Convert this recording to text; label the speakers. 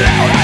Speaker 1: now